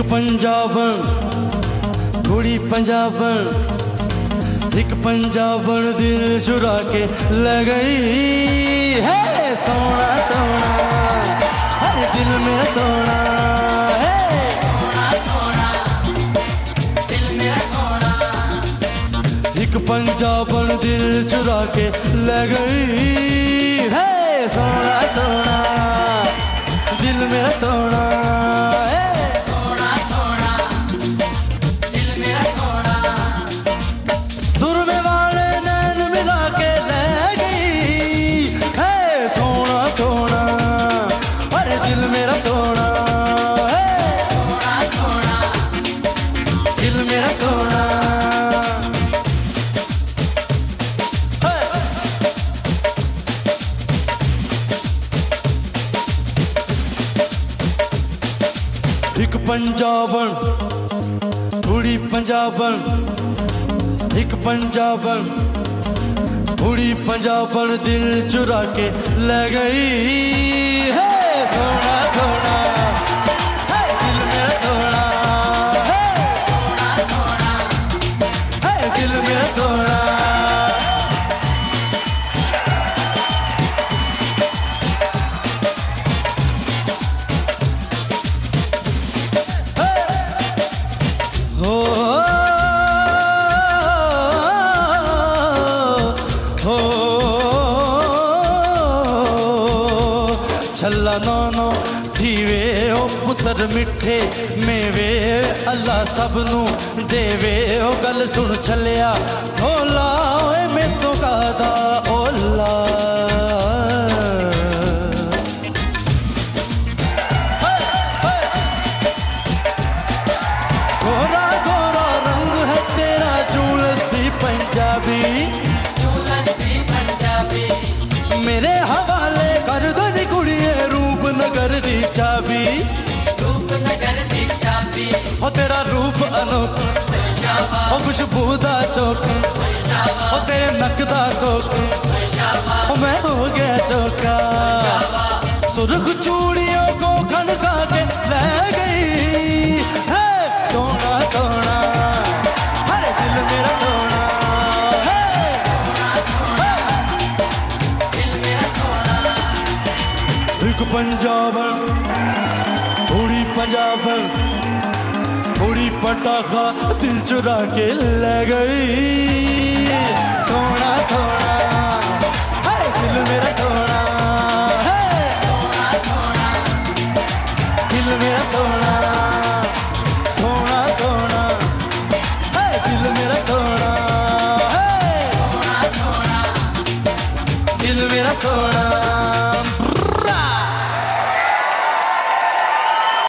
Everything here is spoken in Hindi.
हिकु पंजाबण घोड़ी पंजाबण हिकु पंजाबण दिल चुरा के ले गई। है, सोना सोना अरे दिल मेरा सोना एक पंजाबन दिल चुरा के ले गई। है, सोना सोना, दिल मेरा सोना। मेरा सोना एक पंजाबन, थोड़ी पंजाबन। एक पंजाबन, थोड़ी पंजाबन दिल चुरा के ले गई, है। दिल में सोना छल्ला नौनो थी वे ओ पुत्र मिठे मेवे अल्लाह सब नू देवे ओ गल सुन छलिया ओए मैं तो कादा ओला गोरा गोरा रंग है तेरा जुलसी पंजाबी खुशबू दा चौक तेरे नक दा कोक मैं हो गया चौका। सुर्ख चूड़ियों को खनका के ले गई। सोना सोना, हर दिल मेरा सोना। पंजाबन थोड़ी पटाखा दिल चुरा के ले गई। सोना सोना। दिल मेरा सोना। सोना। सोना मेरा सोना। दिल मेरा सोना।